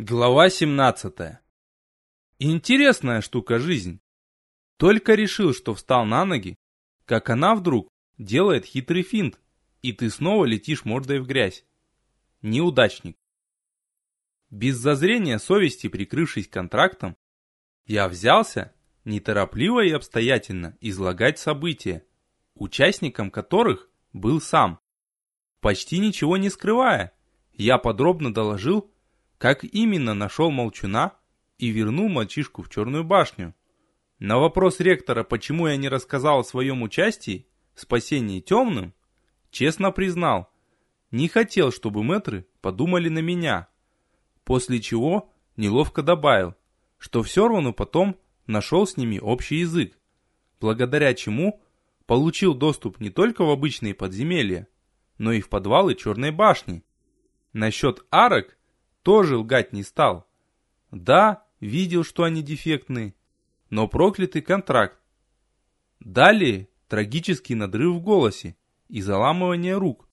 Глава 17. Интересная штука жизнь. Только решил, что встал на ноги, как она вдруг делает хитрый финт, и ты снова летишь мордой в грязь. Неудачник. Без зазрения совести, прикрывшись контрактом, я взялся, неторопливо и обстоятельно, излагать события, участником которых был сам. Почти ничего не скрывая, я подробно доложил, как именно нашел Молчуна и вернул мальчишку в Черную башню. На вопрос ректора, почему я не рассказал о своем участии в спасении темным, честно признал, не хотел, чтобы мэтры подумали на меня. После чего неловко добавил, что все равно потом нашел с ними общий язык, благодаря чему получил доступ не только в обычные подземелья, но и в подвалы Черной башни. Насчет арок тоже лгать не стал. Да, видел, что они дефектные, но проклятый контракт. Далее трагический надрыв в голосе и заламывание рук.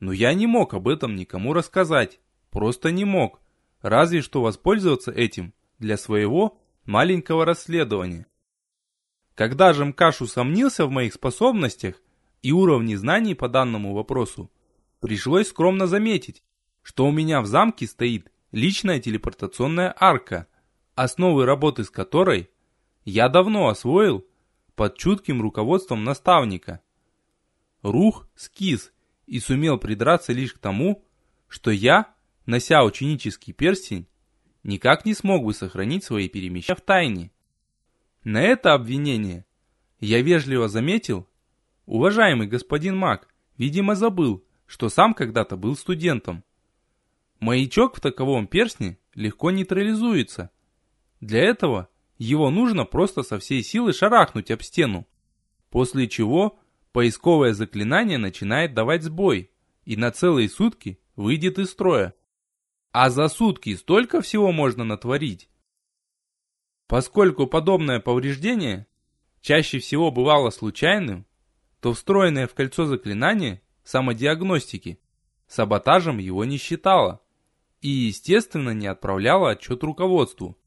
Но я не мог об этом никому рассказать, просто не мог, разве что воспользоваться этим для своего маленького расследования. Когда же Мкаш усомнился в моих способностях и уровне знаний по данному вопросу, пришлось скромно заметить, что у меня в замке стоит личная телепортационная арка, основы работы с которой я давно освоил под чутким руководством наставника. Рух скис и сумел придраться лишь к тому, что я, нося ученический перстень, никак не смог бы сохранить свои перемещения в тайне. На это обвинение я вежливо заметил, уважаемый господин маг, видимо забыл, что сам когда-то был студентом. Маячок в таковом перстне легко нейтрализуется. Для этого его нужно просто со всей силы шарахнуть об стену. После чего поисковое заклинание начинает давать сбой и на целые сутки выйдет из строя. А за сутки столько всего можно натворить. Поскольку подобное повреждение чаще всего бывало случайным, то встроенное в кольцо заклинание самодиагностики саботажем его не считало и, естественно, не отправляла отчет руководству,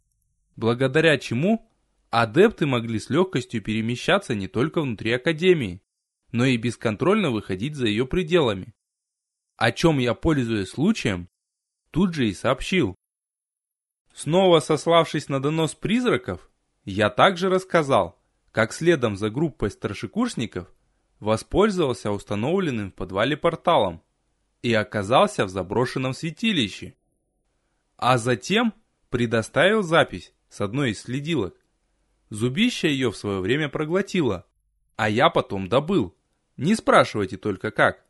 благодаря чему адепты могли с легкостью перемещаться не только внутри Академии, но и бесконтрольно выходить за ее пределами. О чем я, пользуясь случаем, тут же и сообщил. Снова сославшись на донос призраков, я также рассказал, как следом за группой старшекурсников воспользовался установленным в подвале порталом и оказался в заброшенном святилище. А затем предоставил запись с одной из следилок. Зубища ее в свое время проглотила, а я потом добыл. Не спрашивайте только как.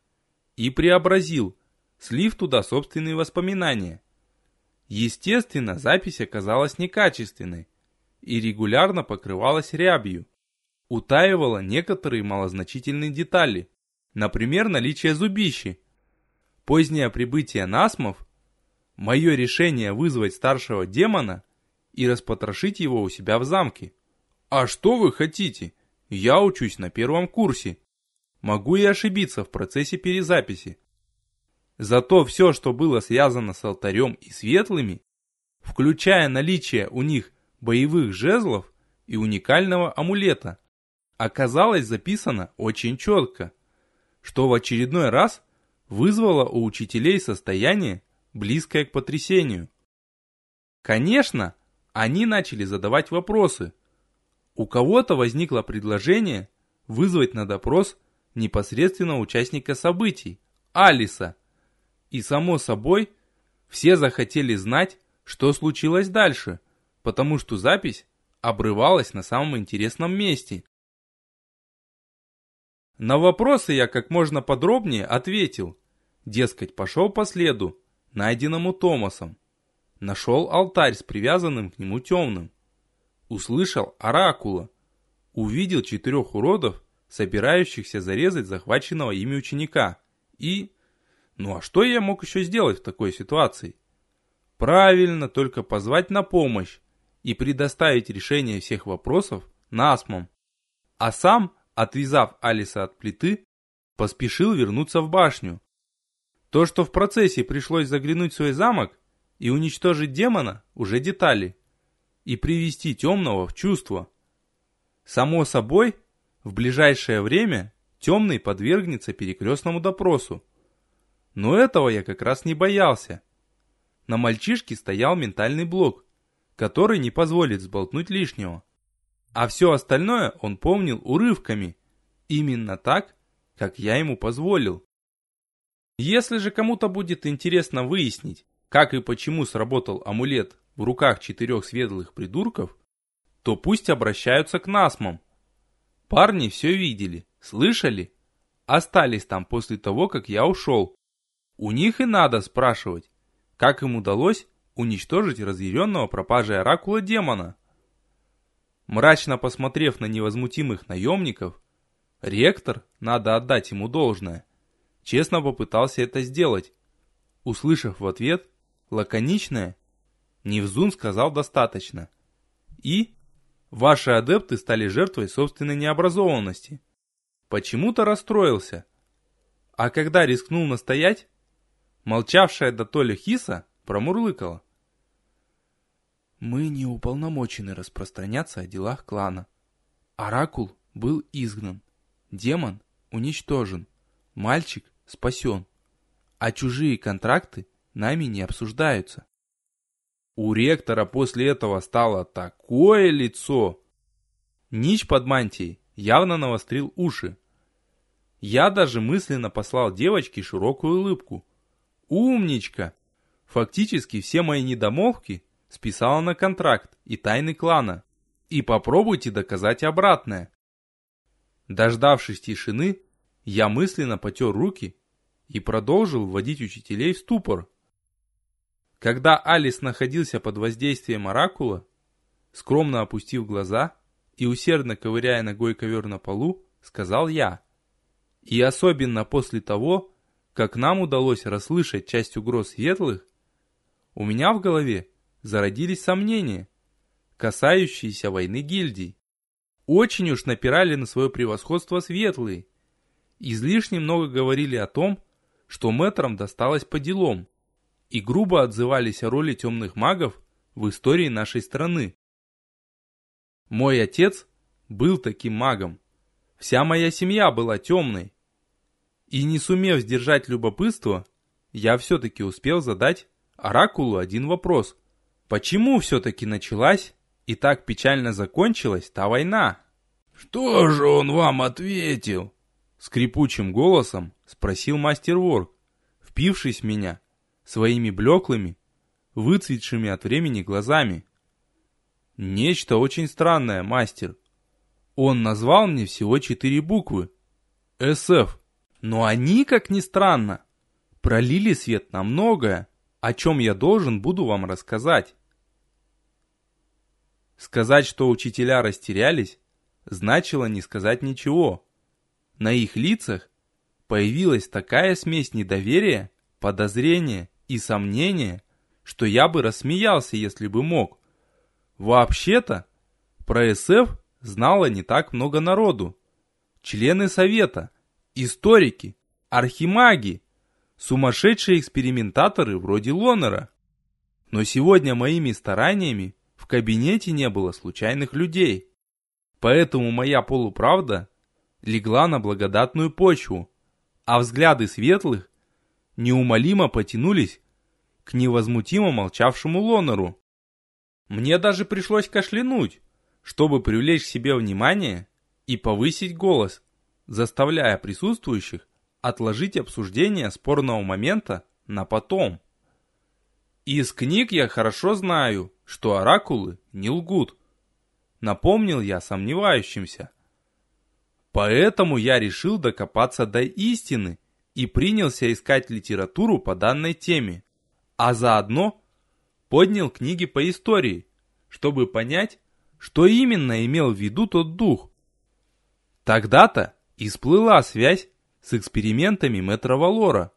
И преобразил, слив туда собственные воспоминания. Естественно, запись оказалась некачественной и регулярно покрывалась рябью. Утаивала некоторые малозначительные детали, например, наличие зубищи. Позднее прибытие насмов Мое решение вызвать старшего демона и распотрошить его у себя в замке. А что вы хотите? Я учусь на первом курсе. Могу и ошибиться в процессе перезаписи. Зато все, что было связано с алтарем и светлыми, включая наличие у них боевых жезлов и уникального амулета, оказалось записано очень четко, что в очередной раз вызвало у учителей состояние, близкое к потрясению. Конечно, они начали задавать вопросы. У кого-то возникло предложение вызвать на допрос непосредственно участника событий, Алиса. И само собой, все захотели знать, что случилось дальше, потому что запись обрывалась на самом интересном месте. На вопросы я как можно подробнее ответил. Дескать, пошел по следу, найденному Томасом. Нашел алтарь с привязанным к нему темным. Услышал оракула. Увидел четырех уродов, собирающихся зарезать захваченного ими ученика. И... Ну а что я мог еще сделать в такой ситуации? Правильно, только позвать на помощь и предоставить решение всех вопросов Насмом. А сам, отвязав Алиса от плиты, поспешил вернуться в башню, то, что в процессе пришлось заглянуть в свой замок и уничтожить демона уже детали, и привести темного в чувство. Само собой, в ближайшее время темный подвергнется перекрестному допросу. Но этого я как раз не боялся. На мальчишке стоял ментальный блок, который не позволит сболтнуть лишнего. А все остальное он помнил урывками, именно так, как я ему позволил. Если же кому-то будет интересно выяснить, как и почему сработал амулет в руках четырех светлых придурков, то пусть обращаются к насмам. Парни все видели, слышали, остались там после того, как я ушел. У них и надо спрашивать, как им удалось уничтожить разъяренного пропажей оракула демона. Мрачно посмотрев на невозмутимых наемников, ректор, надо отдать ему должное, честно попытался это сделать, услышав в ответ лаконичное «Невзун сказал достаточно» и «Ваши адепты стали жертвой собственной необразованности». Почему-то расстроился. А когда рискнул настоять, молчавшая до Толя Хиса промурлыкала. Мы не уполномочены распространяться о делах клана. Оракул был изгнан. Демон уничтожен. Мальчик спасен. А чужие контракты нами не обсуждаются. У ректора после этого стало такое лицо. Нич под мантией явно навострил уши. Я даже мысленно послал девочке широкую улыбку. Умничка! Фактически все мои недомолвки списала на контракт и тайны клана. И попробуйте доказать обратное. Дождавшись тишины, я мысленно потер руки и продолжил вводить учителей в ступор. Когда Алис находился под воздействием оракула, скромно опустив глаза и усердно ковыряя ногой ковер на полу, сказал я. И особенно после того, как нам удалось расслышать часть угроз светлых, у меня в голове зародились сомнения, касающиеся войны гильдий. Очень уж напирали на свое превосходство светлые. Излишне много говорили о том, что мэтрам досталось по делам, и грубо отзывались о роли темных магов в истории нашей страны. Мой отец был таким магом. Вся моя семья была темной. И не сумев сдержать любопытство, я все-таки успел задать Оракулу один вопрос. Почему все-таки началась и так печально закончилась та война? «Что же он вам ответил?» Скрипучим голосом спросил мастер Ворк, впившись в меня своими блеклыми, выцветшими от времени глазами. Нечто очень странное, мастер. Он назвал мне всего четыре буквы. СФ. Но они, как ни странно, пролили свет на многое, о чем я должен буду вам рассказать. Сказать, что учителя растерялись, значило не сказать ничего. На их лицах появилась такая смесь недоверия, подозрения и сомнения, что я бы рассмеялся, если бы мог. Вообще-то, про СФ знало не так много народу. Члены совета, историки, архимаги, сумасшедшие экспериментаторы вроде Лонера. Но сегодня моими стараниями в кабинете не было случайных людей. Поэтому моя полуправда легла на благодатную почву, а взгляды светлых неумолимо потянулись к невозмутимо молчавшему Лонеру. Мне даже пришлось кашлянуть, чтобы привлечь к себе внимание и повысить голос, заставляя присутствующих отложить обсуждение спорного момента на потом. Из книг я хорошо знаю, что оракулы не лгут. Напомнил я сомневающимся. Поэтому я решил докопаться до истины и принялся искать литературу по данной теме, а заодно поднял книги по истории, чтобы понять, что именно имел в виду тот дух. Тогда-то и всплыла связь с экспериментами мэтра Валора,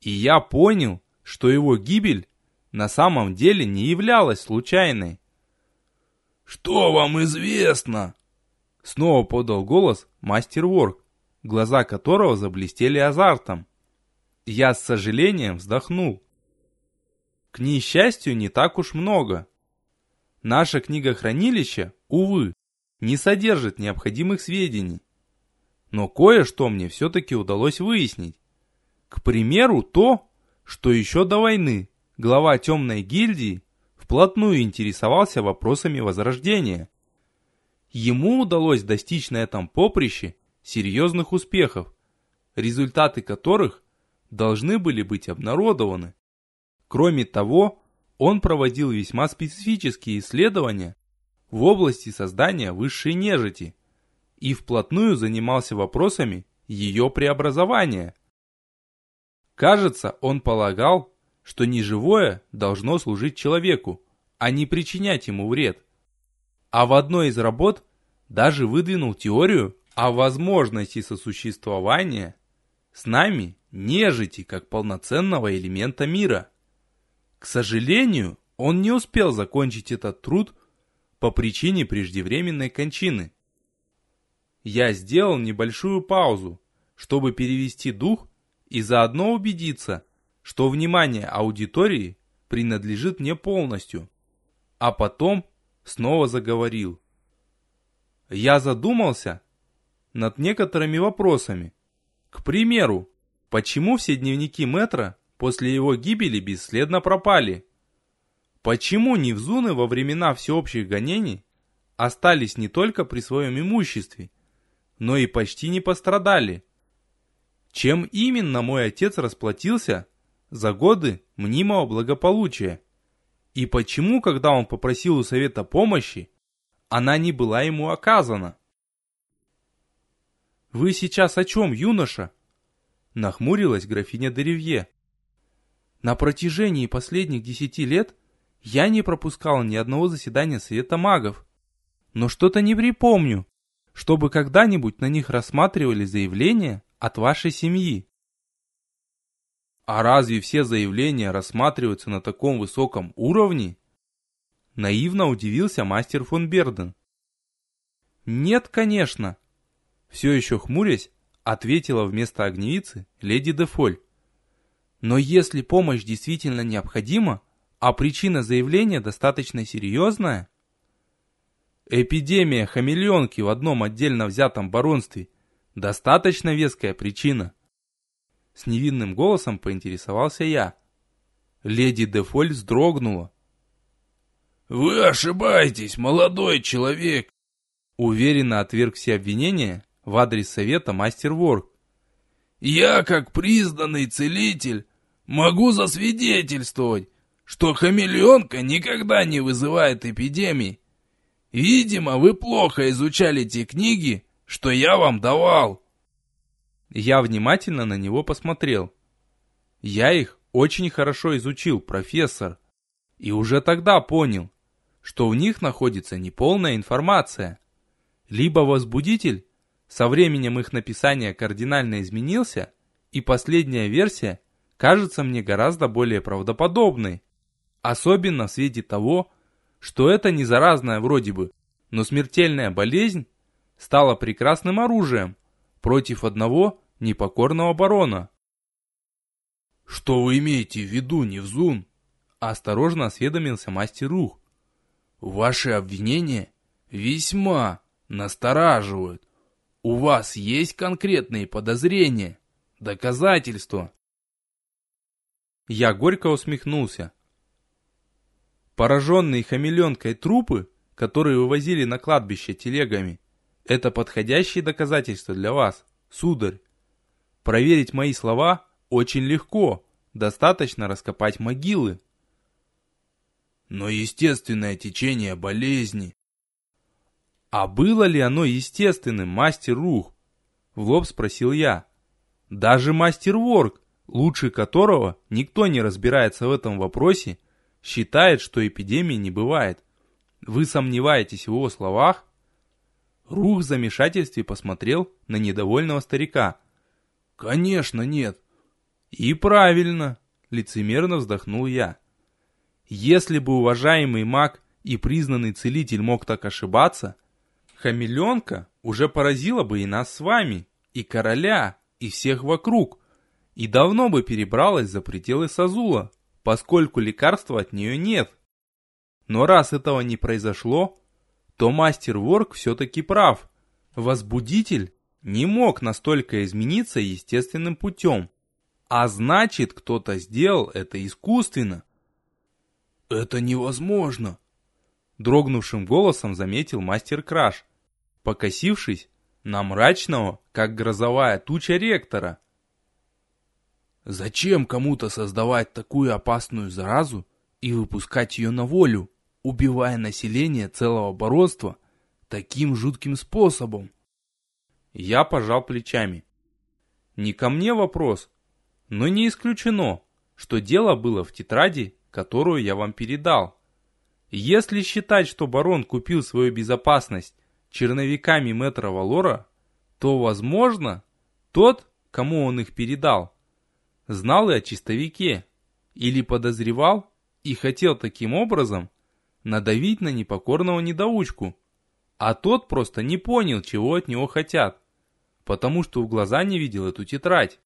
и я понял, что его гибель на самом деле не являлась случайной. «Что вам известно?» Снова подал голос мастер Ворк, глаза которого заблестели азартом. Я с сожалением вздохнул. К несчастью, не так уж много. Наше книгохранилище, увы, не содержит необходимых сведений. Но кое-что мне все-таки удалось выяснить. К примеру, то, что еще до войны глава темной гильдии вплотную интересовался вопросами Возрождения. Ему удалось достичь на этом поприще серьезных успехов, результаты которых должны были быть обнародованы. Кроме того, он проводил весьма специфические исследования в области создания высшей нежити и вплотную занимался вопросами ее преобразования. Кажется, он полагал, что неживое должно служить человеку, а не причинять ему вред. А в одной из работ даже выдвинул теорию о возможности сосуществования с нами нежити как полноценного элемента мира. К сожалению, он не успел закончить этот труд по причине преждевременной кончины. Я сделал небольшую паузу, чтобы перевести дух и заодно убедиться, что внимание аудитории принадлежит мне полностью, а потом снова заговорил. Я задумался над некоторыми вопросами. К примеру, почему все дневники Метра после его гибели бесследно пропали? Почему Невзуны во времена всеобщих гонений остались не только при своем имуществе, но и почти не пострадали? Чем именно мой отец расплатился за годы мнимого благополучия? И почему, когда он попросил у совета помощи, она не была ему оказана? «Вы сейчас о чем, юноша?» Нахмурилась графиня Деревье. «На протяжении последних десяти лет я не пропускал ни одного заседания Совета магов. Но что-то не припомню, чтобы когда-нибудь на них рассматривали заявления от вашей семьи. А разве все заявления рассматриваются на таком высоком уровне? Наивно удивился мастер фон Берден. Нет, конечно. Все еще хмурясь, ответила вместо огневицы леди Дефоль. Но если помощь действительно необходима, а причина заявления достаточно серьезная? Эпидемия хамелеонки в одном отдельно взятом баронстве – достаточно веская причина. С невинным голосом поинтересовался я. Леди Дефоль вздрогнула. «Вы ошибаетесь, молодой человек!» Уверенно отверг все обвинения в адрес совета мастер Ворк. «Я, как признанный целитель, могу засвидетельствовать, что хамелеонка никогда не вызывает эпидемий. Видимо, вы плохо изучали те книги, что я вам давал. Я внимательно на него посмотрел. Я их очень хорошо изучил, профессор. И уже тогда понял, что в них находится неполная информация. Либо возбудитель со временем их написания кардинально изменился, и последняя версия кажется мне гораздо более правдоподобной. Особенно в свете того, что это не заразная вроде бы, но смертельная болезнь стала прекрасным оружием против одного непокорного барона. «Что вы имеете в виду, Невзун?» Осторожно осведомился мастер Рух. «Ваши обвинения весьма настораживают. У вас есть конкретные подозрения, доказательства?» Я горько усмехнулся. Пораженные хамелеонкой трупы, которые вывозили на кладбище телегами, это подходящее доказательство для вас, сударь. Проверить мои слова очень легко, достаточно раскопать могилы. Но естественное течение болезни... А было ли оно естественным, мастер Рух? В лоб спросил я. Даже мастер Ворк, лучше которого никто не разбирается в этом вопросе, считает, что эпидемии не бывает. Вы сомневаетесь в его словах? Рух в замешательстве посмотрел на недовольного старика. Конечно, нет. И правильно, лицемерно вздохнул я. Если бы уважаемый маг и признанный целитель мог так ошибаться, хамелеонка уже поразила бы и нас с вами, и короля, и всех вокруг, и давно бы перебралась за пределы Сазула, поскольку лекарства от нее нет. Но раз этого не произошло, то мастер Ворк все-таки прав. Возбудитель не мог настолько измениться естественным путем. А значит, кто-то сделал это искусственно. «Это невозможно!» Дрогнувшим голосом заметил мастер Краш, покосившись на мрачного, как грозовая туча ректора. «Зачем кому-то создавать такую опасную заразу и выпускать ее на волю, убивая население целого баронства таким жутким способом?» Я пожал плечами. Не ко мне вопрос, но не исключено, что дело было в тетради, которую я вам передал. Если считать, что барон купил свою безопасность черновиками мэтра Валора, то, возможно, тот, кому он их передал, знал и о чистовике, или подозревал и хотел таким образом надавить на непокорного недоучку, а тот просто не понял, чего от него хотят, потому что в глаза не видел эту тетрадь.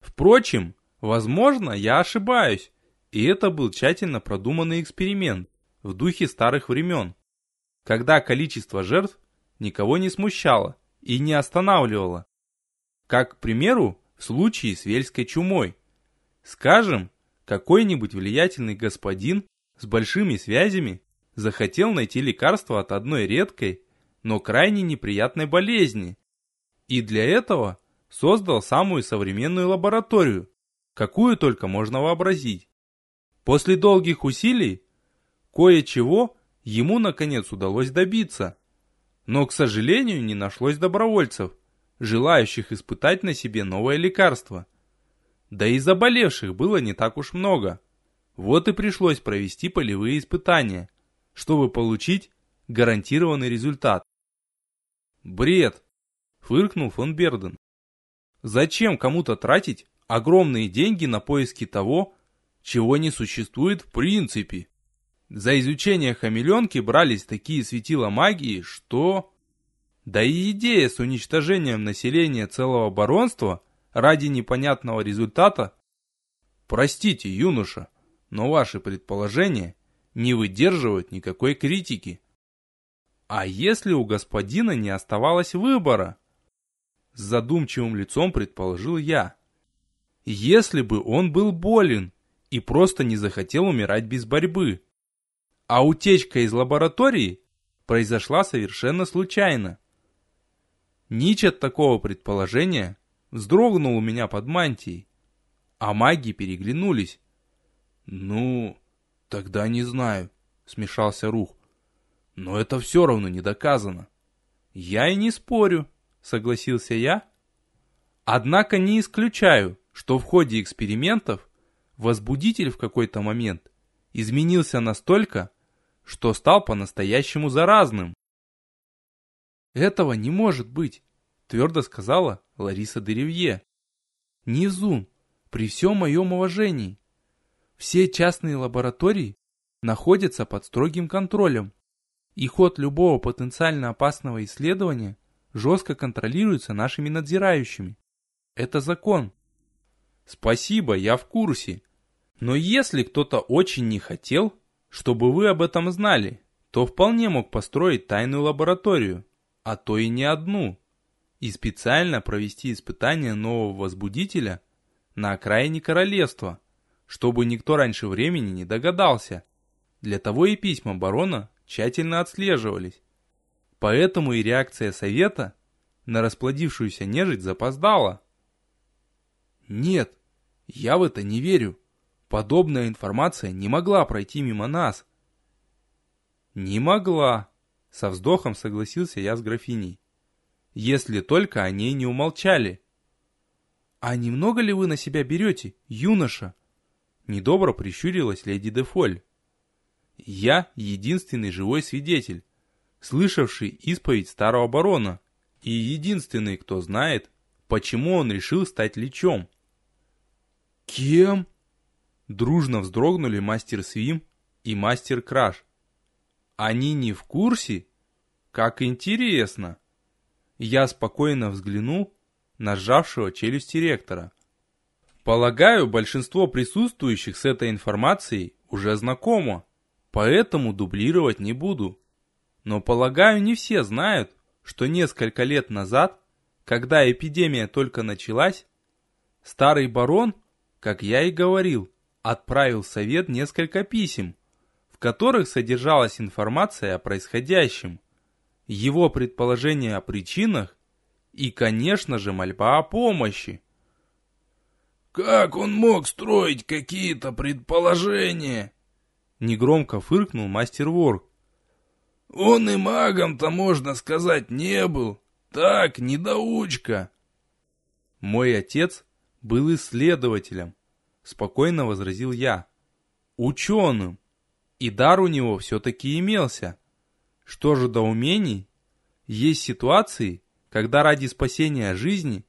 Впрочем, возможно, я ошибаюсь, и это был тщательно продуманный эксперимент в духе старых времен, когда количество жертв никого не смущало и не останавливало. Как, к примеру, в случае с вельской чумой. Скажем, какой-нибудь влиятельный господин с большими связями захотел найти лекарство от одной редкой, но крайне неприятной болезни. И для этого создал самую современную лабораторию, какую только можно вообразить. После долгих усилий, кое-чего ему наконец удалось добиться. Но, к сожалению, не нашлось добровольцев, желающих испытать на себе новое лекарство. Да и заболевших было не так уж много. Вот и пришлось провести полевые испытания, чтобы получить гарантированный результат. Бред, фыркнул фон Берден. Зачем кому-то тратить огромные деньги на поиски того, чего не существует в принципе. За изучение хамелеонки брались такие светила магии, что... Да и идея с уничтожением населения целого баронства ради непонятного результата... Простите, юноша, но ваши предположения не выдерживают никакой критики. А если у господина не оставалось выбора? С задумчивым лицом предположил я. Если бы он был болен и просто не захотел умирать без борьбы. А утечка из лаборатории произошла совершенно случайно. Нич от такого предположения вздрогнул у меня под мантией, а маги переглянулись. «Ну, тогда не знаю», — смешался Рух. «Но это все равно не доказано». «Я и не спорю», — согласился я. «Однако не исключаю, что в ходе экспериментов возбудитель в какой-то момент изменился настолько, что стал по-настоящему заразным. «Этого не может быть», — твердо сказала Лариса Деревье. «Низун, при всем моем уважении, все частные лаборатории находятся под строгим контролем, и ход любого потенциально опасного исследования жестко контролируется нашими надзирающими. Это закон». «Спасибо, я в курсе», но если кто-то очень не хотел, чтобы вы об этом знали, то вполне мог построить тайную лабораторию, а то и не одну, и специально провести испытание нового возбудителя на окраине королевства, чтобы никто раньше времени не догадался. Для того и письма барона тщательно отслеживались. Поэтому и реакция совета на расплодившуюся нежить запоздала. Нет, я в это не верю. Подобная информация не могла пройти мимо нас. Не могла, со вздохом согласился я с графиней. Если только о ней не умолчали. А немного ли вы на себя берете, юноша? Недобро прищурилась леди Дефоль. Я единственный живой свидетель, слышавший исповедь старого барона, и единственный, кто знает, почему он решил стать лечом. «Кем?» Дружно вздрогнули мастер Свим и мастер Краш. Они не в курсе? Как интересно. Я спокойно взглянул на сжавшего челюсти ректора. Полагаю, большинство присутствующих с этой информацией уже знакомо, поэтому дублировать не буду. Но полагаю, не все знают, что несколько лет назад, когда эпидемия только началась, старый барон, как я и говорил, отправил совет несколько писем, в которых содержалась информация о происходящем, его предположения о причинах и, конечно же, мольба о помощи. «Как он мог строить какие-то предположения?» Негромко фыркнул мастер Ворк. «Он и магом-то, можно сказать, не был. Так, недоучка». Мой отец был исследователем, спокойно возразил я. Ученым. И дар у него все-таки имелся. Что же до умений? Есть ситуации, когда ради спасения жизни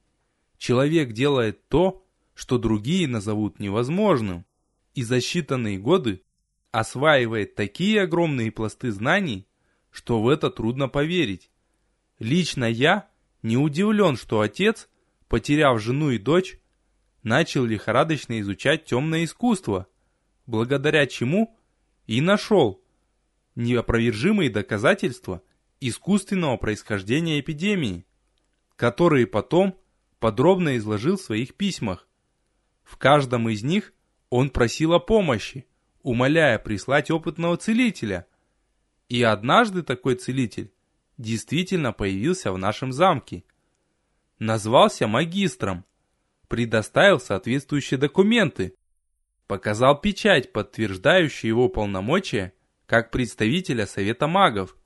человек делает то, что другие назовут невозможным, и за считанные годы осваивает такие огромные пласты знаний, что в это трудно поверить. Лично я не удивлен, что отец, потеряв жену и дочь, начал лихорадочно изучать темное искусство, благодаря чему и нашел неопровержимые доказательства искусственного происхождения эпидемии, которые потом подробно изложил в своих письмах. В каждом из них он просил о помощи, умоляя прислать опытного целителя. И однажды такой целитель действительно появился в нашем замке. Назвался магистром, предоставил соответствующие документы, показал печать, подтверждающую его полномочия как представителя Совета магов.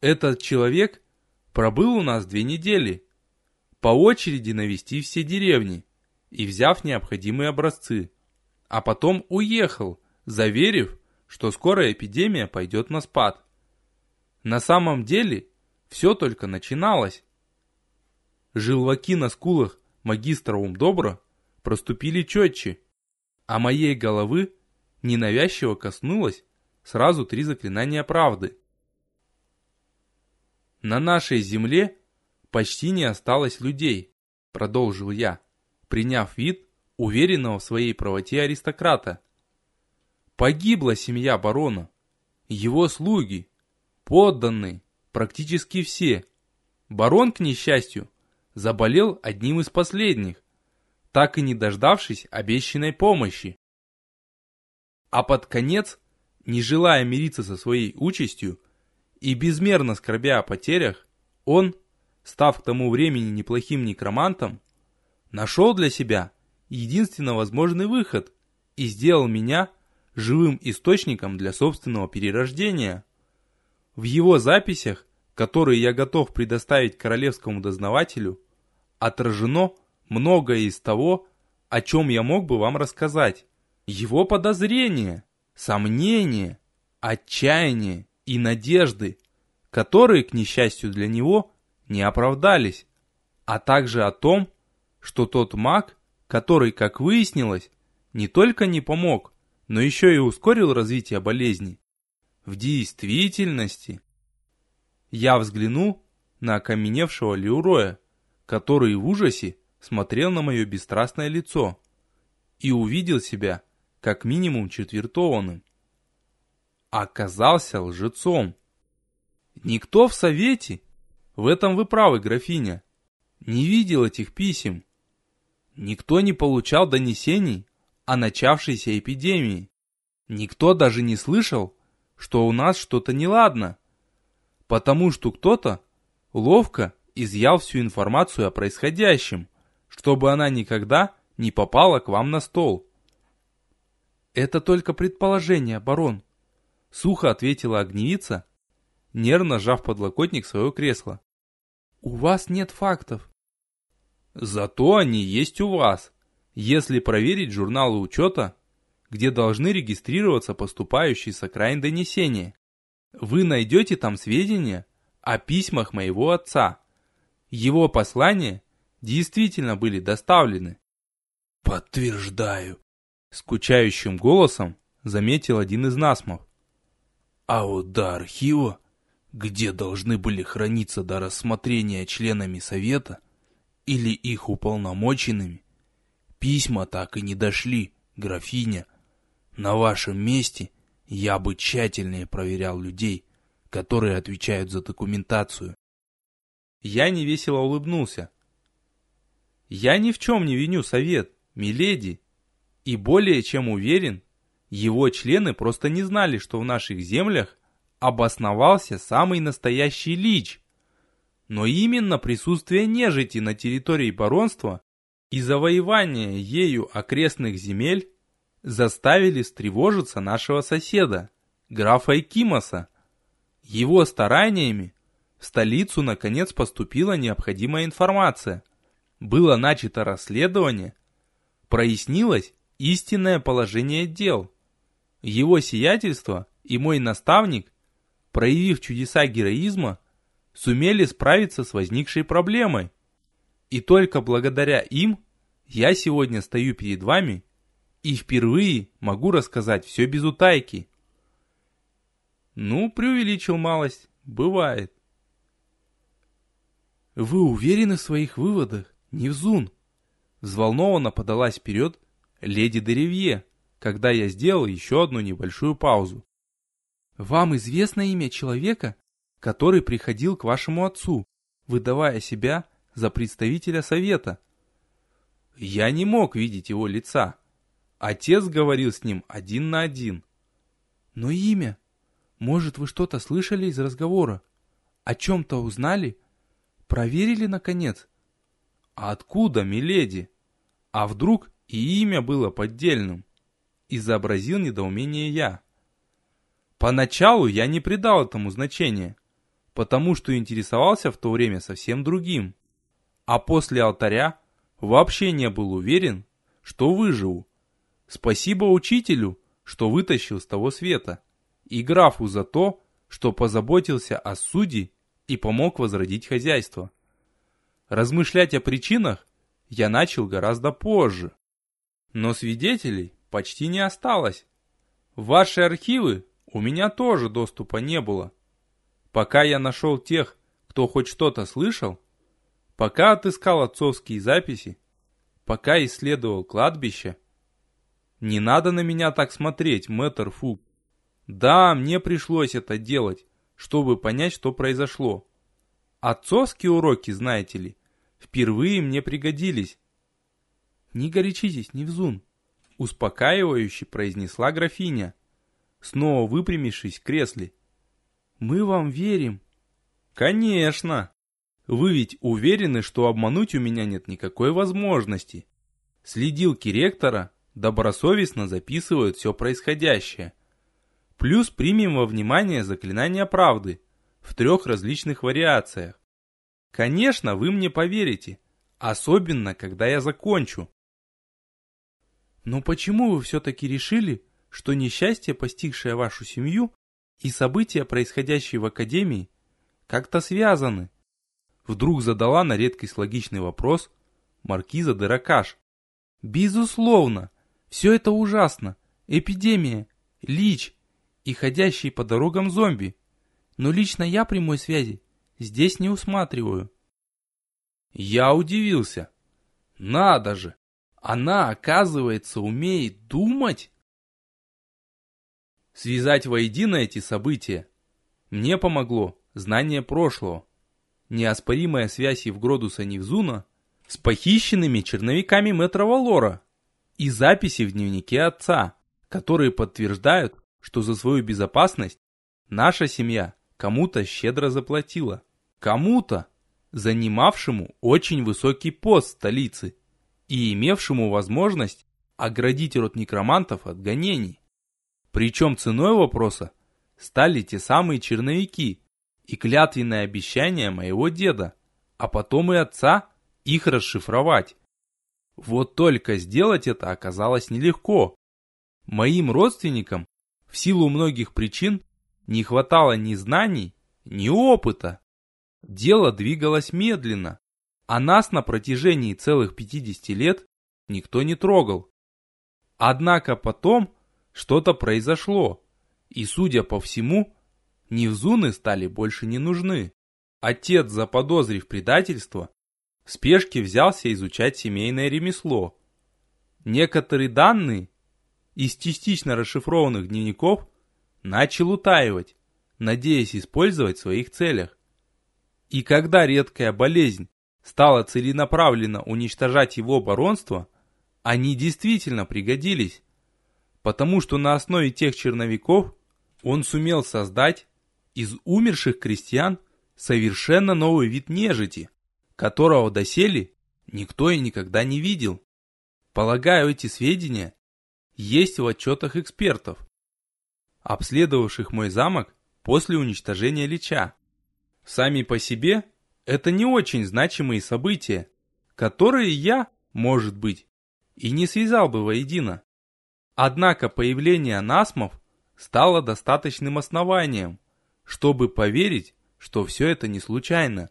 Этот человек пробыл у нас две недели, по очереди навести все деревни и взяв необходимые образцы, а потом уехал, заверив, что скоро эпидемия пойдет на спад. На самом деле все только начиналось. Желваки на скулах магистра Умдобра проступили четче, а моей головы ненавязчиво коснулось сразу три заклинания правды. На нашей земле почти не осталось людей, продолжил я, приняв вид уверенного в своей правоте аристократа. Погибла семья барона, его слуги, подданные, практически все. Барон, к несчастью, заболел одним из последних, так и не дождавшись обещанной помощи. А под конец не желая мириться со своей участью и безмерно скорбя о потерях, он, став к тому времени неплохим некромантом, нашел для себя единственно возможный выход и сделал меня живым источником для собственного перерождения. В его записях, которые я готов предоставить королевскому дознавателю, отражено многое из того, о чем я мог бы вам рассказать. Его подозрения – сомнения, отчаяние и надежды, которые, к несчастью для него, не оправдались, а также о том, что тот маг, который, как выяснилось, не только не помог, но еще и ускорил развитие болезни, в действительности... Я взглянул на окаменевшего Леуроя, который в ужасе смотрел на мое бесстрастное лицо и увидел себя как минимум четвертованным. Оказался лжецом. Никто в совете, в этом вы правы, графиня, не видел этих писем. Никто не получал донесений о начавшейся эпидемии. Никто даже не слышал, что у нас что-то неладно, потому что кто-то ловко изъял всю информацию о происходящем, чтобы она никогда не попала к вам на стол. «Это только предположение, барон», — сухо ответила огневица, нервно сжав подлокотник своего кресла. «У вас нет фактов». «Зато они есть у вас, если проверить журналы учета, где должны регистрироваться поступающие с окраин донесения. Вы найдете там сведения о письмах моего отца. Его послания действительно были доставлены». «Подтверждаю», Скучающим голосом заметил один из насмов. А вот до архива, где должны были храниться до рассмотрения членами совета или их уполномоченными, Письма так и не дошли, графиня. На вашем месте я бы тщательнее проверял людей, которые отвечают за документацию. Я невесело улыбнулся. Я ни в чем не виню совет, миледи. И более чем уверен, его члены просто не знали, что в наших землях обосновался самый настоящий лич. Но именно присутствие нежити на территории баронства и завоевание ею окрестных земель заставили встревожиться нашего соседа, графа Экимоса. Его стараниями в столицу наконец поступила необходимая информация. Было начато расследование, прояснилось истинное положение дел. Его сиятельство и мой наставник, проявив чудеса героизма, сумели справиться с возникшей проблемой. И только благодаря им я сегодня стою перед вами и впервые могу рассказать все без утайки. Ну, преувеличил малость, бывает. Вы уверены в своих выводах, Невзун? Взволнованно подалась вперед леди Деревье, когда я сделал еще одну небольшую паузу. Вам известно имя человека, который приходил к вашему отцу, выдавая себя за представителя совета? Я не мог видеть его лица. Отец говорил с ним один на один. Но имя? Может, вы что-то слышали из разговора? О чем-то узнали? Проверили, наконец? А откуда, миледи? А вдруг и имя было поддельным? Изобразил недоумение я. Поначалу я не придал этому значения, потому что интересовался в то время совсем другим. А после алтаря вообще не был уверен, что выживу. Спасибо учителю, что вытащил с того света, и графу за то, что позаботился о суде и помог возродить хозяйство. Размышлять о причинах я начал гораздо позже. Но свидетелей почти не осталось. В ваши архивы у меня тоже доступа не было. Пока я нашел тех, кто хоть что-то слышал, пока отыскал отцовские записи, пока исследовал кладбище, не надо на меня так смотреть, мэтр Фук. Да, мне пришлось это делать, чтобы понять, что произошло. Отцовские уроки, знаете ли, впервые мне пригодились. Не горячитесь, Невзун, успокаивающе произнесла графиня, снова выпрямившись в кресле. Мы вам верим. Конечно. Вы ведь уверены, что обмануть у меня нет никакой возможности. Следилки ректора добросовестно записывают все происходящее. Плюс примем во внимание заклинание правды в трех различных вариациях. Конечно, вы мне поверите, особенно когда я закончу. Но почему вы все-таки решили, что несчастье, постигшее вашу семью, и события, происходящие в Академии, как-то связаны? Вдруг задала на редкость логичный вопрос маркиза Деракаш. Безусловно, все это ужасно. Эпидемия, лич и ходящие по дорогам зомби. Но лично я прямой связи здесь не усматриваю. Я удивился. Надо же, она, оказывается, умеет думать? Связать воедино эти события мне помогло знание прошлого, неоспоримая связь Евгродуса Невзуна с похищенными черновиками мэтра Валора и записи в дневнике отца, которые подтверждают, что за свою безопасность наша семья кому-то щедро заплатила. Кому-то, занимавшему очень высокий пост в столице и имевшему возможность оградить род некромантов от гонений. Причем ценой вопроса стали те самые черновики и клятвенное обещание моего деда, а потом и отца их расшифровать. Вот только сделать это оказалось нелегко. Моим родственникам в силу многих причин не хватало ни знаний, ни опыта. Дело двигалось медленно, а нас на протяжении целых 50 лет никто не трогал. Однако потом что-то произошло, и, судя по всему, Невзуны стали больше не нужны. Отец, заподозрив предательство, в спешке взялся изучать семейное ремесло. некоторые данные из частично расшифрованных дневников начал утаивать, надеясь использовать в своих целях. И когда редкая болезнь стала целенаправленно уничтожать его баронство, они действительно пригодились, потому что на основе тех черновиков он сумел создать из умерших крестьян совершенно новый вид нежити, которого доселе никто и никогда не видел. Полагаю, эти сведения есть в отчетах экспертов, обследовавших мой замок после уничтожения Лича. Сами по себе это не очень значимые события, которые я, может быть, и не связал бы воедино. Однако появление насмов стало достаточным основанием, чтобы поверить, что все это не случайно.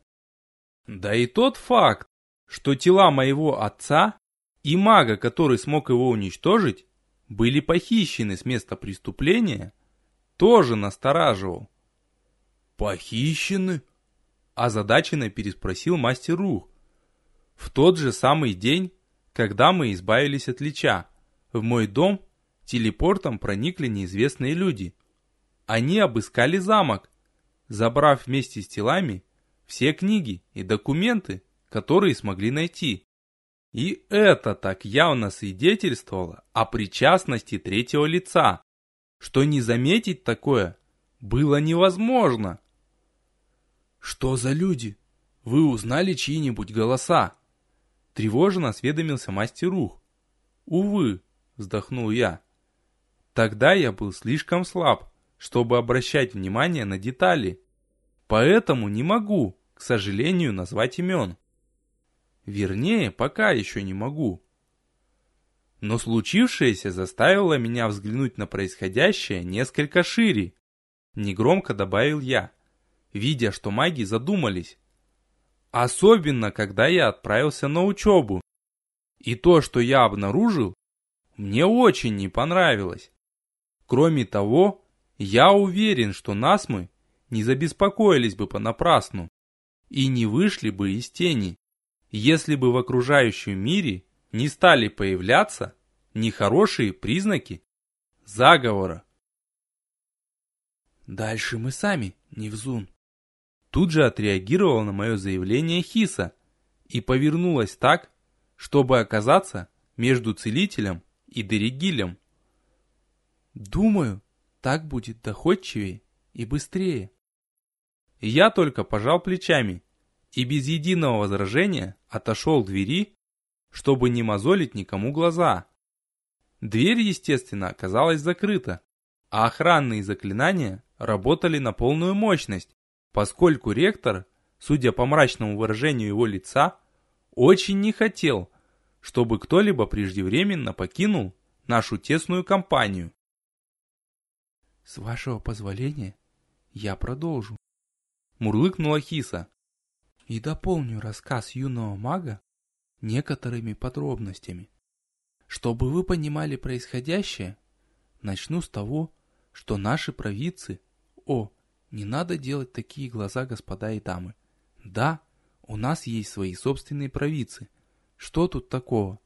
Да и тот факт, что тела моего отца и мага, который смог его уничтожить, были похищены с места преступления, тоже настораживал. «Похищены?» – озадаченно переспросил мастер Рух. В тот же самый день, когда мы избавились от Лича, в мой дом телепортом проникли неизвестные люди. Они обыскали замок, забрав вместе с телами все книги и документы, которые смогли найти. И это так явно свидетельствовало о причастности третьего лица, что не заметить такое было невозможно. «Что за люди? Вы узнали чьи-нибудь голоса?» Тревожно осведомился мастер Рух. «Увы», — вздохнул я. «Тогда я был слишком слаб, чтобы обращать внимание на детали, поэтому не могу, к сожалению, назвать имен». Вернее, пока еще не могу. Но случившееся заставило меня взглянуть на происходящее несколько шире. Негромко добавил я, видя, что маги задумались. Особенно, когда я отправился на учебу. И то, что я обнаружил, мне очень не понравилось. Кроме того, я уверен, что нас мы не забеспокоились бы понапрасну и не вышли бы из тени если бы в окружающем мире не стали появляться нехорошие признаки заговора. Дальше мы сами, Невзун. Тут же отреагировала на мое заявление Хиса и повернулась так, чтобы оказаться между целителем и Дерегилем. Думаю, так будет доходчивее и быстрее. Я только пожал плечами и без единого возражения отошел к двери, чтобы не мозолить никому глаза. Дверь, естественно, оказалась закрыта, а охранные заклинания работали на полную мощность, поскольку ректор, судя по мрачному выражению его лица, очень не хотел, чтобы кто-либо преждевременно покинул нашу тесную компанию. «С вашего позволения я продолжу», — мурлыкнула Хиса и дополню рассказ юного мага некоторыми подробностями. Чтобы вы понимали происходящее, начну с того, что наши провидцы... О, не надо делать такие глаза, господа и дамы. Да, у нас есть свои собственные провидцы. Что тут такого?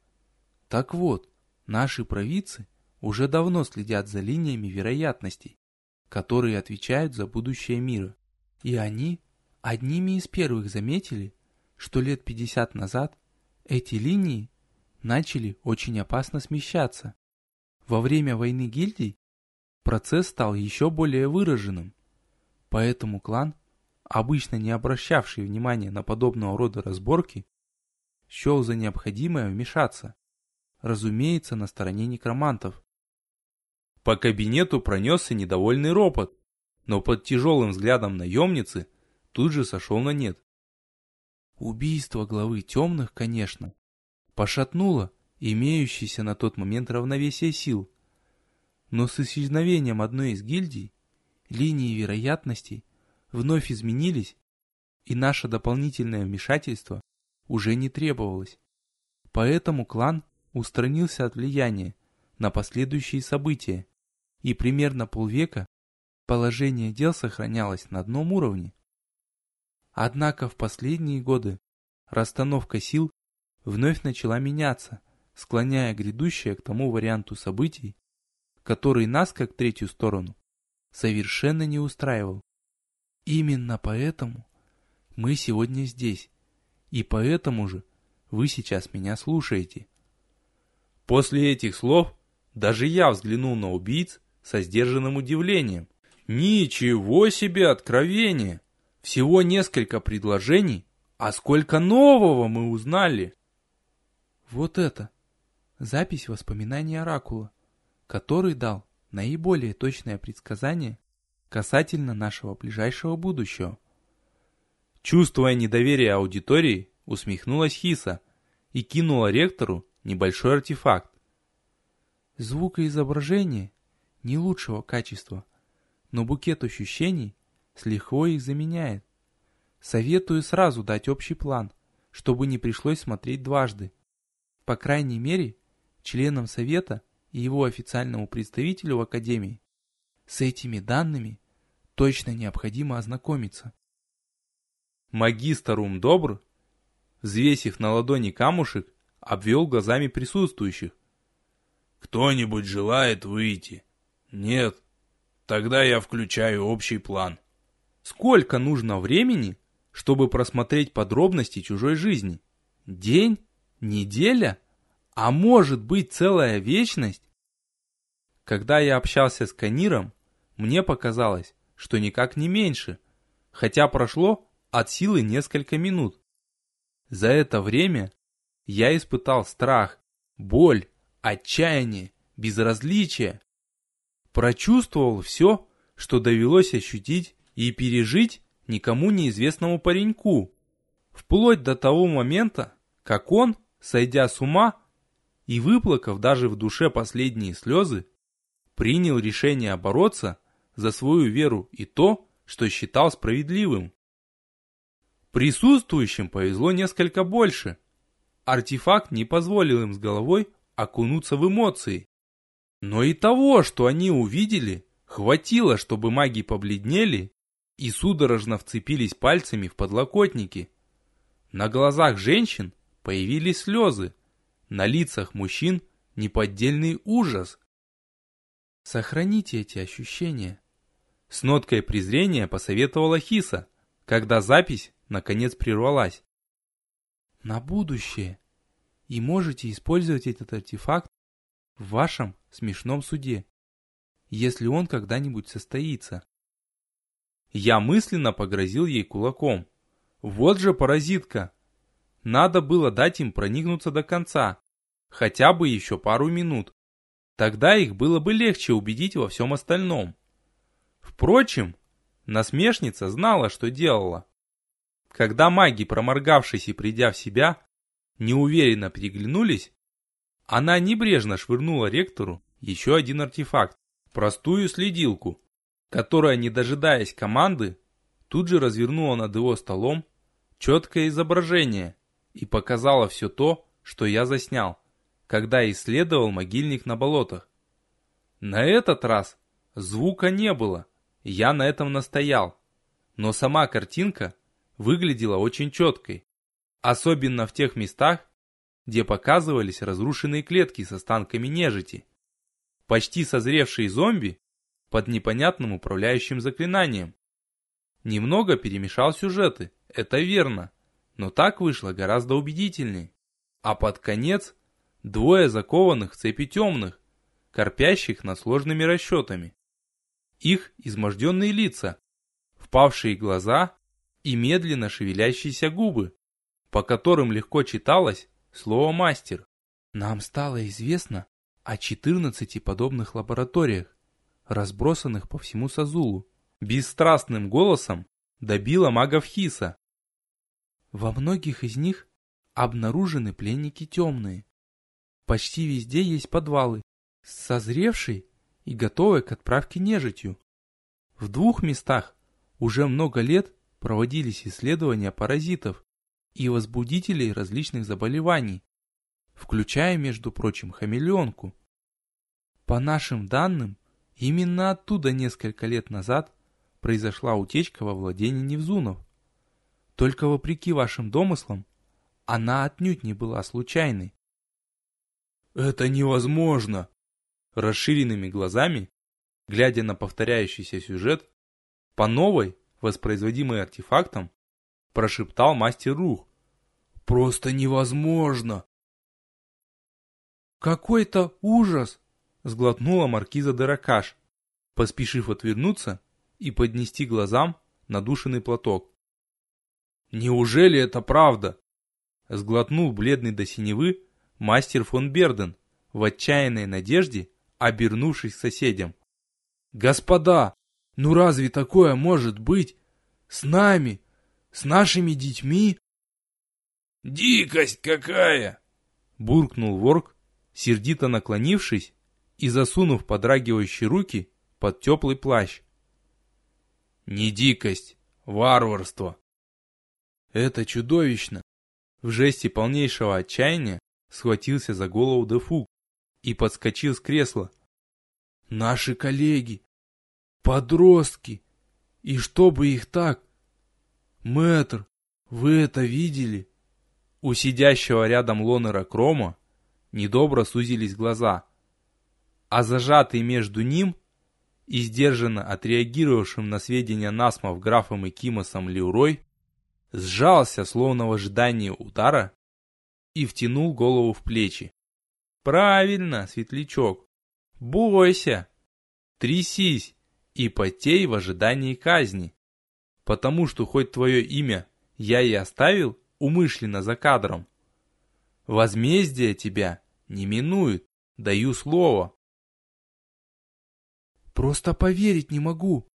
Так вот, наши провидцы уже давно следят за линиями вероятностей, которые отвечают за будущее мира. И они одними из первых заметили, что лет 50 назад эти линии начали очень опасно смещаться. Во время войны гильдий процесс стал еще более выраженным, поэтому клан, обычно не обращавший внимания на подобного рода разборки, счел за необходимое вмешаться, разумеется, на стороне некромантов. По кабинету пронесся недовольный ропот, но под тяжелым взглядом наемницы тут же сошел на нет. Убийство главы темных, конечно, пошатнуло имеющееся на тот момент равновесие сил. Но с исчезновением одной из гильдий линии вероятностей вновь изменились, и наше дополнительное вмешательство уже не требовалось. Поэтому клан устранился от влияния на последующие события, и примерно полвека положение дел сохранялось на одном уровне. Однако в последние годы расстановка сил вновь начала меняться склоняя грядущее к тому варианту событий, который нас, как третью сторону, совершенно не устраивал. Именно поэтому мы сегодня здесь, и поэтому же вы сейчас меня слушаете. После этих слов даже я взглянул на убийц со сдержанным удивлением. Ничего себе откровение! Всего несколько предложений, а сколько нового мы узнали! Вот это запись воспоминаний Оракула, который дал наиболее точное предсказание касательно нашего ближайшего будущего. Чувствуя недоверие аудитории, усмехнулась Хиса и кинула ректору небольшой артефакт. Звукоизображение не лучшего качества, но букет ощущений с лихвой их заменяет. Советую сразу дать общий план, чтобы не пришлось смотреть дважды. По крайней мере, членам совета и его официальному представителю в Академии с этими данными точно необходимо ознакомиться. Магистр ум добр, взвесив на ладони камушек, обвел глазами присутствующих. «Кто-нибудь желает выйти?» «Нет. Тогда я включаю общий план». «Сколько нужно времени, чтобы просмотреть подробности чужой жизни? День? Неделя? А может быть целая вечность?» Когда я общался с Каниром, мне показалось, что никак не меньше, хотя прошло от силы несколько минут. За это время я испытал страх, боль, отчаяние, безразличие. Прочувствовал все, что довелось ощутить и пережить никому неизвестному пареньку, вплоть до того момента, как он, сойдя с ума и выплакав даже в душе последние слезы, принял решение бороться за свою веру и то, что считал справедливым. Присутствующим повезло несколько больше. Артефакт не позволил им с головой окунуться в эмоции. Но и того, что они увидели, хватило, чтобы маги побледнели и судорожно вцепились пальцами в подлокотники. На глазах женщин появились слезы, на лицах мужчин неподдельный ужас. Сохраните эти ощущения. С ноткой презрения посоветовала Хиса, когда запись наконец прервалась. На будущее. И можете использовать этот артефакт в вашем смешном суде, если он когда-нибудь состоится. Я мысленно погрозил ей кулаком. Вот же паразитка. Надо было дать им проникнуться до конца, хотя бы еще пару минут. Тогда их было бы легче убедить во всем остальном. Впрочем, насмешница знала, что делала. Когда маги, проморгавшись и придя в себя, неуверенно переглянулись, она небрежно швырнула ректору еще один артефакт, простую следилку, которая, не дожидаясь команды, тут же развернула над его столом четкое изображение и показала все то, что я заснял, когда исследовал могильник на болотах. На этот раз звука не было, я на этом настоял, но сама картинка выглядела очень четкой, особенно в тех местах, где показывались разрушенные клетки с останками нежити. Почти созревшие зомби под непонятным управляющим заклинанием. Немного перемешал сюжеты, это верно, но так вышло гораздо убедительнее. А под конец двое закованных в цепи темных, корпящих над сложными расчетами. Их изможденные лица, впавшие глаза и медленно шевелящиеся губы, по которым легко читалось слово «мастер». Нам стало известно о 14 подобных лабораториях, разбросанных по всему Сазулу. Бесстрастным голосом добила магов Хиса. Во многих из них обнаружены пленники темные. Почти везде есть подвалы, созревшие и готовые к отправке нежитью. В двух местах уже много лет проводились исследования паразитов и возбудителей различных заболеваний, включая, между прочим, хамелеонку. По нашим данным, именно оттуда несколько лет назад произошла утечка во владении Невзунов. Только вопреки вашим домыслам, она отнюдь не была случайной. Это невозможно. Расширенными глазами, глядя на повторяющийся сюжет, по новой, воспроизводимой артефактом, прошептал мастер Рух. Просто невозможно. Какой-то ужас! Сглотнула маркиза Деракаш, поспешив отвернуться и поднести глазам надушенный платок. Неужели это правда? Сглотнул бледный до синевы мастер фон Берден в отчаянной надежде, обернувшись к соседям. Господа, ну разве такое может быть? С нами? С нашими детьми? Дикость какая! Буркнул ворк, сердито наклонившись и засунув подрагивающие руки под теплый плащ. Не дикость, варварство. Это чудовищно. В жесте полнейшего отчаяния схватился за голову Дефуг и подскочил с кресла. Наши коллеги, подростки, и чтобы их так... Мэтр, вы это видели? У сидящего рядом Лонера Крома недобро сузились глаза, а зажатый между ним и сдержанно отреагировавшим на сведения Насмов графом и Кимосом Леурой сжался, словно в ожидании удара, и втянул голову в плечи. Правильно, светлячок. Бойся. Трясись и потей в ожидании казни. Потому что хоть твое имя я и оставил умышленно за кадром, возмездие тебя не минует, даю слово. Просто поверить не могу.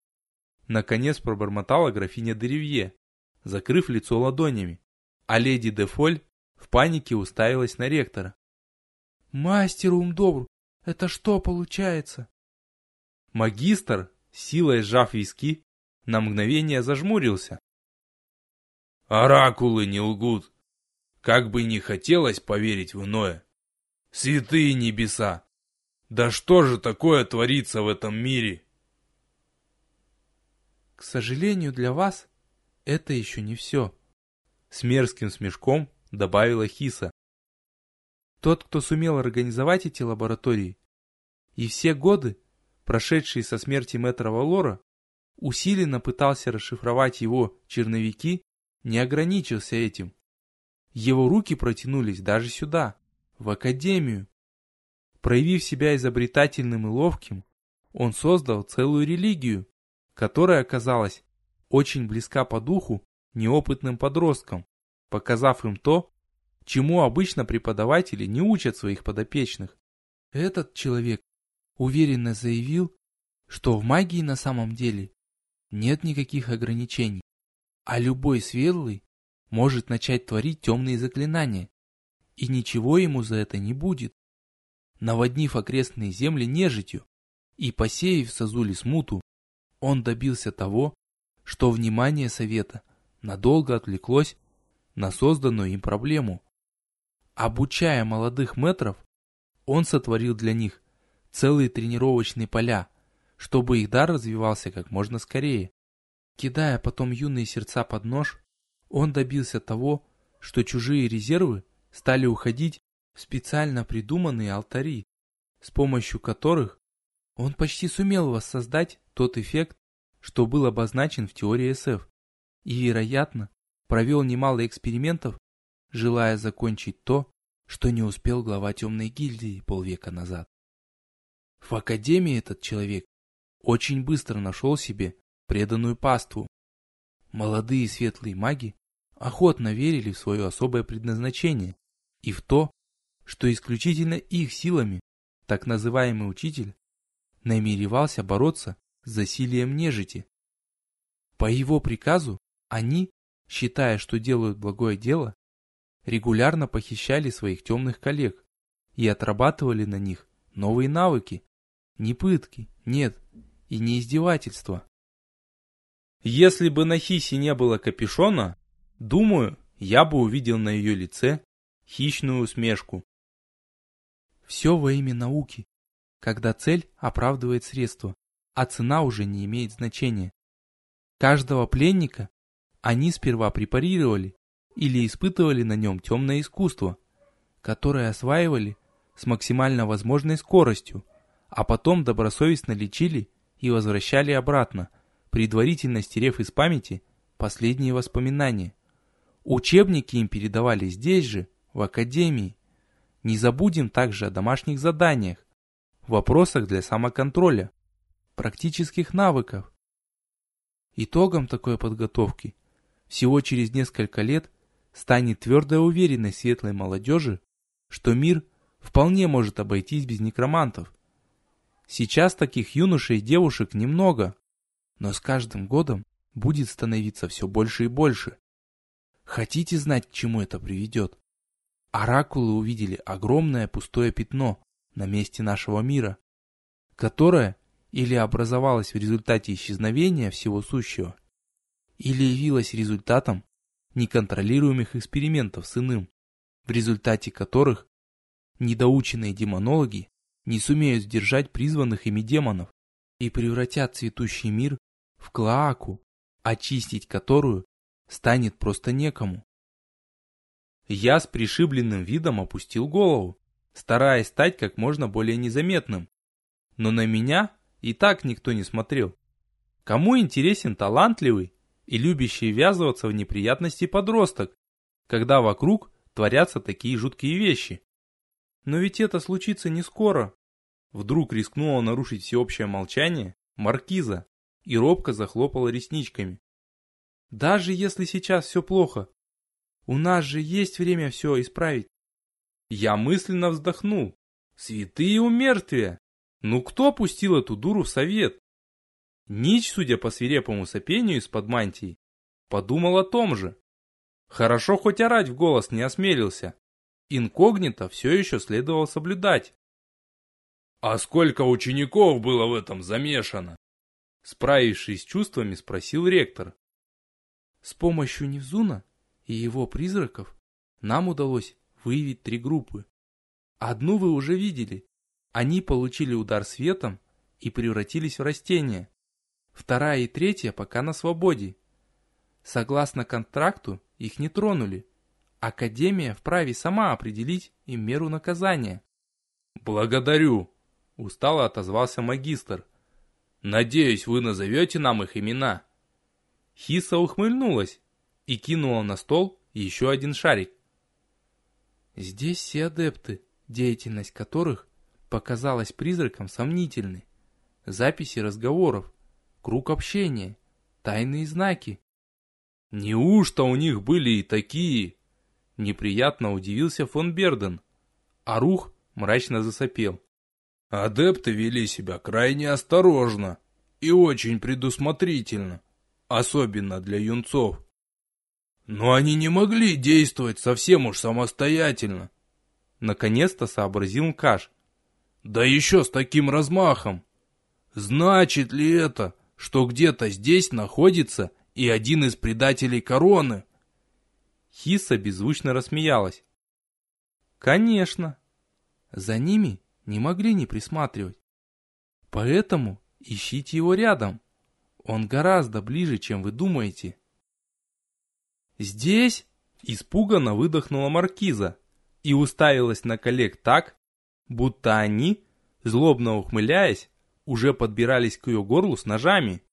Наконец пробормотала графиня Деревье, закрыв лицо ладонями, а леди Дефоль в панике уставилась на ректора. «Мастер Умдобр, это что получается?» Магистр, силой сжав виски, на мгновение зажмурился. «Оракулы не лгут. Как бы не хотелось поверить в иное. Святые небеса! Да что же такое творится в этом мире?» «К сожалению для вас, это еще не все», — с мерзким смешком добавила Хиса. Тот, кто сумел организовать эти лаборатории, и все годы, прошедшие со смерти мэтра Валора, усиленно пытался расшифровать его черновики, не ограничился этим. Его руки протянулись даже сюда, в академию. Проявив себя изобретательным и ловким, он создал целую религию, которая оказалась очень близка по духу неопытным подросткам показав им то, чему обычно преподаватели не учат своих подопечных. Этот человек уверенно заявил, что в магии на самом деле нет никаких ограничений, а любой светлый может начать творить темные заклинания, и ничего ему за это не будет. Наводнив окрестные земли нежитью и посеяв в Сазуле смуту, он добился того, что внимание совета надолго отвлеклось на созданную им проблему. Обучая молодых метров, он сотворил для них целые тренировочные поля, чтобы их дар развивался как можно скорее. Кидая потом юные сердца под нож, он добился того, что чужие резервы стали уходить в специально придуманные алтари, с помощью которых он почти сумел воссоздать тот эффект, что был обозначен в теории СФ, и, вероятно, провел немало экспериментов, желая закончить то, что не успел глава темной гильдии полвека назад. В академии этот человек очень быстро нашел себе преданную паству. Молодые светлые маги охотно верили в свое особое предназначение и в то, что исключительно их силами так называемый учитель намеревался бороться с засилием нежити. По его приказу они считая, что делают благое дело, регулярно похищали своих темных коллег и отрабатывали на них новые навыки. Не пытки, нет, и не издевательства. Если бы на Хисе не было капюшона, думаю, я бы увидел на ее лице хищную усмешку. Все во имя науки, когда цель оправдывает средства, а цена уже не имеет значения. Каждого пленника они сперва препарировали или испытывали на нем темное искусство, которое осваивали с максимально возможной скоростью, а потом добросовестно лечили и возвращали обратно, предварительно стерев из памяти последние воспоминания. Учебники им передавали здесь же, в академии. Не забудем также о домашних заданиях, вопросах для самоконтроля, практических навыков. Итогом такой подготовки всего через несколько лет станет твердая уверенность светлой молодежи, что мир вполне может обойтись без некромантов. Сейчас таких юношей и девушек немного, но с каждым годом будет становиться все больше и больше. Хотите знать, к чему это приведет? Оракулы увидели огромное пустое пятно на месте нашего мира, которое или образовалось в результате исчезновения всего сущего, или явилось результатом неконтролируемых экспериментов с иным, в результате которых недоученные демонологи не сумеют сдержать призванных ими демонов и превратят цветущий мир в клоаку, очистить которую станет просто некому. Я с пришибленным видом опустил голову, стараясь стать как можно более незаметным. Но на меня и так никто не смотрел. Кому интересен талантливый и любящий ввязываться в неприятности подросток, когда вокруг творятся такие жуткие вещи? Но ведь это случится не скоро. Вдруг рискнула нарушить всеобщее молчание маркиза и робко захлопала ресничками. Даже если сейчас все плохо, у нас же есть время все исправить. Я мысленно вздохнул. Святые умертвия! Ну кто пустил эту дуру в совет? Нич, судя по свирепому сопению из-под мантии, подумал о том же. Хорошо хоть орать в голос не осмелился. Инкогнито все еще следовало соблюдать. «А сколько учеников было в этом замешано?» Справившись с чувствами, спросил ректор. С помощью Невзуна и его призраков нам удалось выявить три группы. Одну вы уже видели. Они получили удар светом и превратились в растения. Вторая и третья пока на свободе. Согласно контракту, их не тронули. Академия вправе сама определить им меру наказания. «Благодарю», — устало отозвался магистр. «Надеюсь, вы назовете нам их имена». Хиса ухмыльнулась и кинула на стол еще один шарик. Здесь все адепты, деятельность которых показалась призраком сомнительной. Записи разговоров, круг общения, тайные знаки. Неужто у них были и такие? Неприятно удивился фон Берден, а Рух мрачно засопел. Адепты вели себя крайне осторожно и очень предусмотрительно, особенно для юнцов. Но они не могли действовать совсем уж самостоятельно. Наконец-то сообразил Каш. Да еще с таким размахом. Значит ли это, что где-то здесь находится и один из предателей короны? Хиса беззвучно рассмеялась. Конечно. За ними не могли не присматривать. Поэтому ищите его рядом. Он гораздо ближе, чем вы думаете. Здесь испуганно выдохнула маркиза и уставилась на коллег так, будто они, злобно ухмыляясь, уже подбирались к ее горлу с ножами.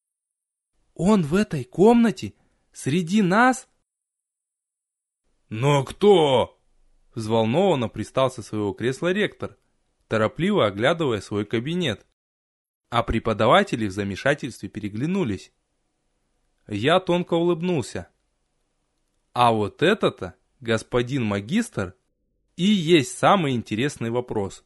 «Он в этой комнате? Среди нас?» «Но кто?» Взволнованно пристал со своего кресла ректор, торопливо оглядывая свой кабинет. А преподаватели в замешательстве переглянулись. Я тонко улыбнулся. А вот это-то, господин магистр, и есть самый интересный вопрос.